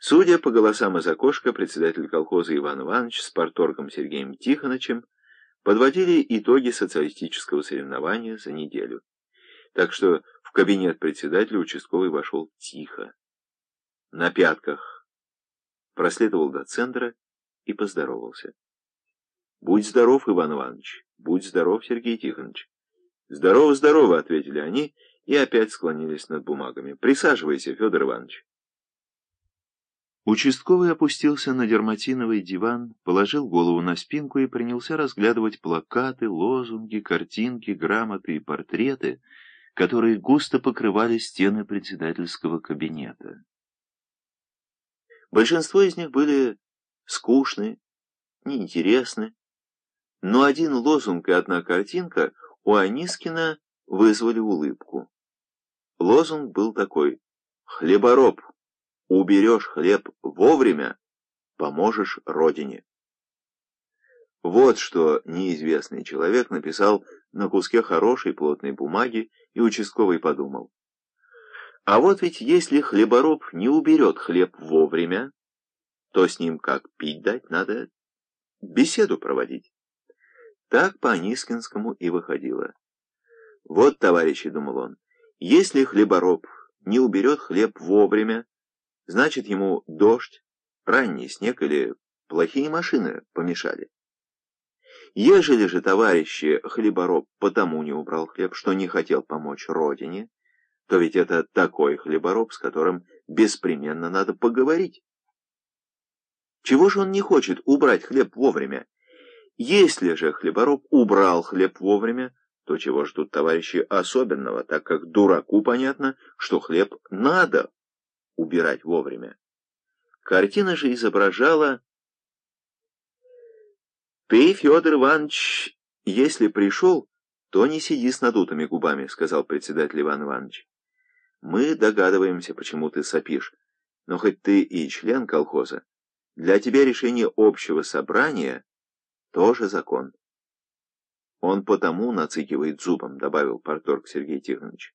Судя по голосам из окошка, председатель колхоза Иван Иванович с порторгом Сергеем Тихоновичем подводили итоги социалистического соревнования за неделю. Так что в кабинет председателя участковый вошел тихо, на пятках, проследовал до центра и поздоровался. «Будь здоров, Иван Иванович! Будь здоров, Сергей Тихонович!» «Здорово, здорово!» — ответили они и опять склонились над бумагами. «Присаживайся, Федор Иванович!» Участковый опустился на дерматиновый диван, положил голову на спинку и принялся разглядывать плакаты, лозунги, картинки, грамоты и портреты, которые густо покрывали стены председательского кабинета. Большинство из них были скучны, неинтересны, но один лозунг и одна картинка у Анискина вызвали улыбку. Лозунг был такой «Хлебороб, уберешь хлеб вовремя, поможешь родине». Вот что неизвестный человек написал на куске хорошей плотной бумаги, и участковый подумал. А вот ведь если хлебороб не уберет хлеб вовремя, то с ним как пить дать надо беседу проводить. Так по Анискинскому и выходило. Вот, товарищи, думал он, если хлебороб не уберет хлеб вовремя, значит ему дождь, ранний снег или плохие машины помешали. Ежели же, товарищи, хлебороб потому не убрал хлеб, что не хотел помочь родине, то ведь это такой хлебороб, с которым беспременно надо поговорить. Чего же он не хочет убрать хлеб вовремя? Если же хлебороб убрал хлеб вовремя, то чего ждут товарищи особенного, так как дураку понятно, что хлеб надо убирать вовремя. Картина же изображала... «Ты, Федор Иванович, если пришел, то не сиди с надутыми губами», — сказал председатель Иван Иванович. «Мы догадываемся, почему ты сопишь, но хоть ты и член колхоза, для тебя решение общего собрания тоже закон. Он потому нацикивает зубом, добавил порторг Сергей Тихонович.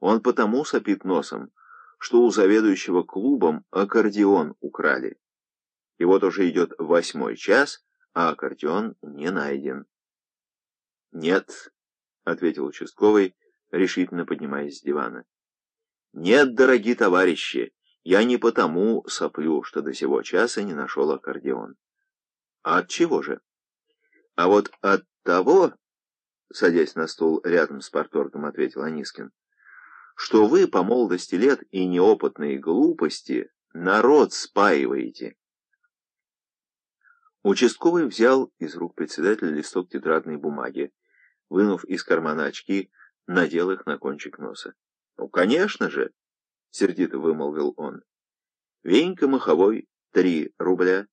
Он потому сопит носом, что у заведующего клубом аккордеон украли. И вот уже идет восьмой час, а аккордеон не найден. «Нет», — ответил участковый, решительно поднимаясь с дивана. «Нет, дорогие товарищи, я не потому соплю, что до сего часа не нашел аккордеон. А от чего же? А вот от того, садясь на стул рядом с порторгом, ответил Анискин, что вы по молодости лет и неопытной глупости народ спаиваете. Участковый взял из рук председателя листок тетрадной бумаги, вынув из кармана очки, надел их на кончик носа. «Ну, конечно же!» — сердито вымолвил он. «Венька Маховой — три рубля,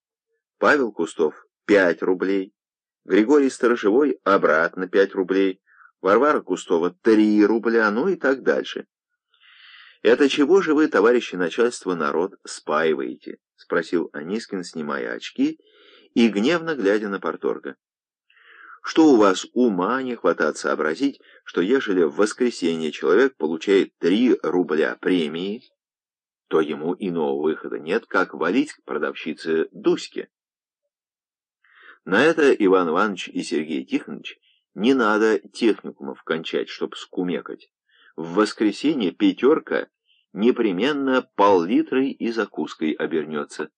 Павел Кустов — пять рублей, Григорий Сторожевой обратно 5 рублей, Варвара Кустова 3 рубля, ну и так дальше. «Это чего же вы, товарищи начальство, народ спаиваете?» — спросил Анискин, снимая очки и гневно глядя на порторга. «Что у вас ума не хватает сообразить, что ежели в воскресенье человек получает 3 рубля премии, то ему иного выхода нет, как валить к продавщице Дуське?» На это Иван Иванович и Сергей Тихонович не надо техникумов кончать, чтоб скумекать. В воскресенье пятерка непременно пол-литрой и закуской обернется.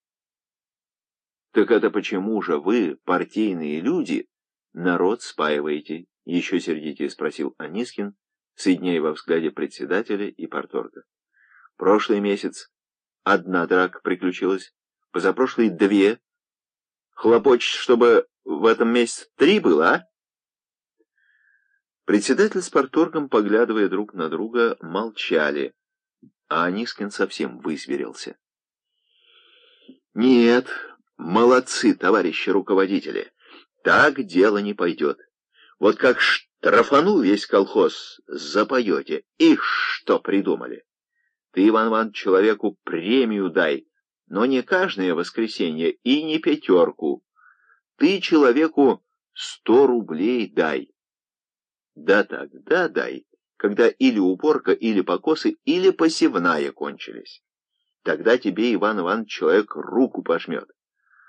Так это почему же вы, партийные люди, народ спаиваете? Еще сердитее спросил Анискин, соединяя во взгляде председателя и порторга. Прошлый месяц одна драка приключилась, позапрошлый две, Хлопочешь, чтобы в этом месяце три было, а? Председатель с порторгом, поглядывая друг на друга, молчали, а Анискин совсем вызверился. «Нет, молодцы, товарищи руководители, так дело не пойдет. Вот как штрафану весь колхоз, запоете, и что придумали? Ты, Иван Иванович, человеку премию дай, но не каждое воскресенье и не пятерку. Ты человеку сто рублей дай. Да так, да дай, когда или уборка, или покосы, или посевная кончились. Тогда тебе, Иван Иванович, человек руку пожмет.